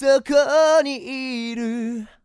そこにいる。